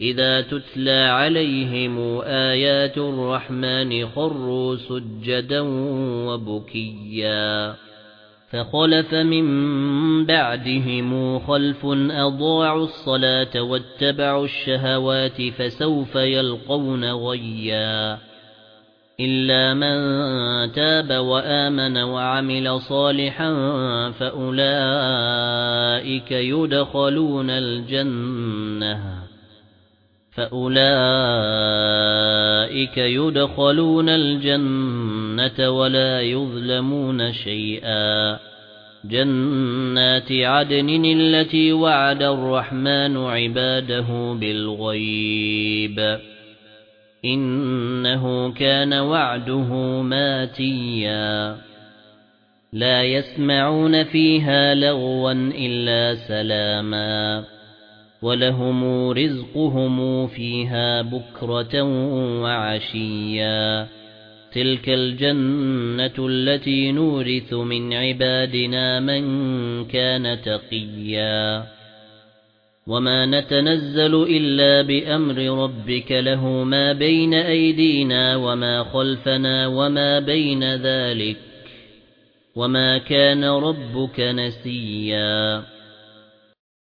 إذا تتلى عليهم آيات الرحمن خروا سجدا وبكيا فخلف من بعدهم خلف أضاعوا الصلاة واتبعوا الشهوات فسوف يلقون غيا إلا من تاب وآمن وعمل صالحا فأولئك يدخلون الجنة فأولئك يدخلون الجنة ولا يظلمون شيئا. جنات عدن التي وعد الرحمن عباده بالغيب. إنه كان وعده ماتيا. لا يسمعون فيها لغوا إلا سلاما. ولهم رزقهم فيها بكرة وعشيا. تلك الجنة التي نورث من عبادنا من كان تقيا. وما نتنزل إلا بأمر ربك له ما بين أيدينا وما خلفنا وما بين ذلك. وما كان ربك نسيا.